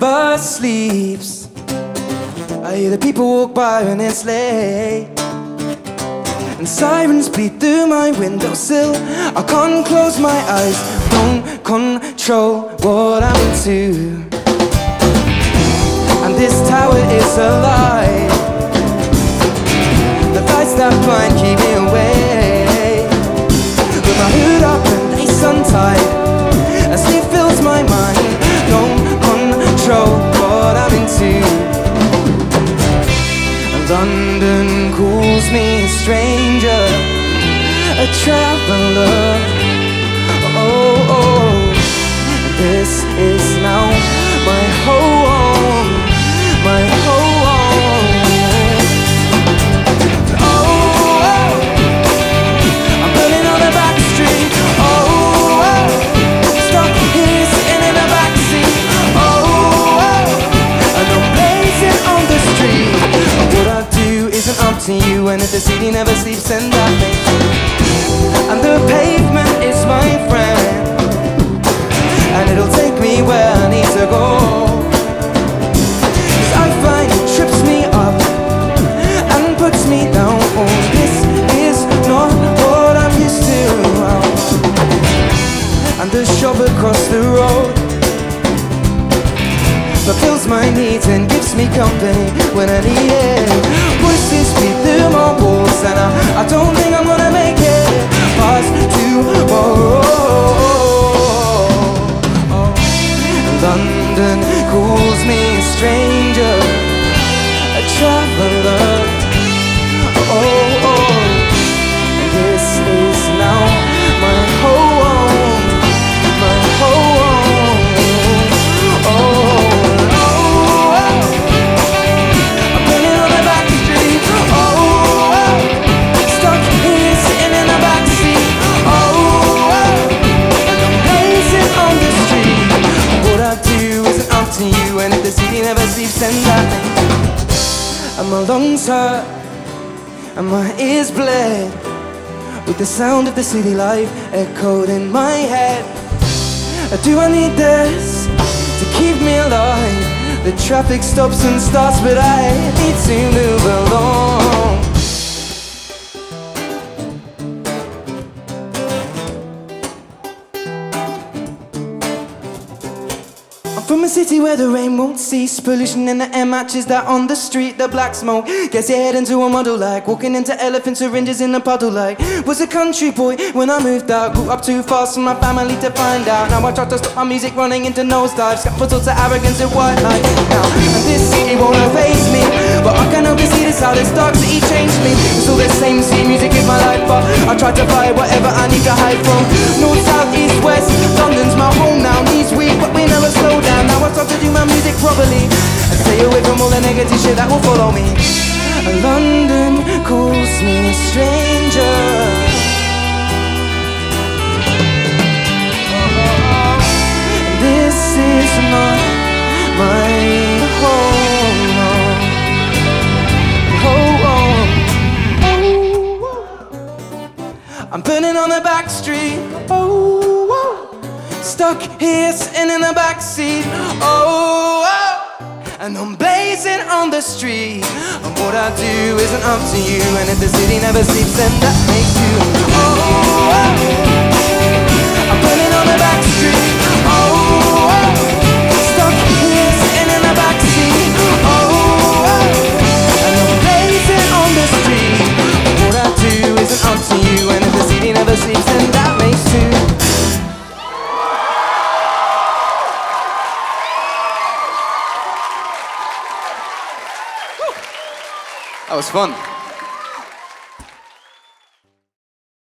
never sleeps. I hear the people walk by when it's late. And sirens bleed through my windowsill. I can't close my eyes, don't control what I'm into. And this tower is a lie. The lights that blind keep me away. London calls me a stranger, a traveler. And if the city never sleeps, that makes you. And the pavement is my friend, and it'll take me where I need to go. 'Cause I find it trips me up and puts me down. Oh, this is not what I'm used to. And the shop across the road fulfills my needs and gives me company when I need it. Walls, and I, I don't think I'm gonna make it past tomorrow. My lungs hurt, and my ears bled with the sound of the city life echoed in my head. Do I need this to keep me alive? The traffic stops and starts, but I need to move along. From a city where the rain won't cease. Pollution in the air matches that on the street. The black smoke gets your head into a muddle like walking into elephant syringes in a puddle like. Was a country boy when I moved out. Grew up too fast for my family to find out. Now I try to stop my music running into nosedives. Got sorts of arrogance and white light. Now this city won't face me, but I can only see this how this dark city changed me. It's all the same. See music is my life, but I try to fight whatever I need to hide from. North, south, east, west. Properly and stay away from all the negative shit that will follow me. London calls me a stranger. This is not my home. no. Home. I'm burning on the back street. Oh, whoa. stuck here sitting in the back seat. Oh, oh, on the street. And what I do isn't up to you. And if the city never sleeps, then that makes you. Oh, oh. oh. That was fun.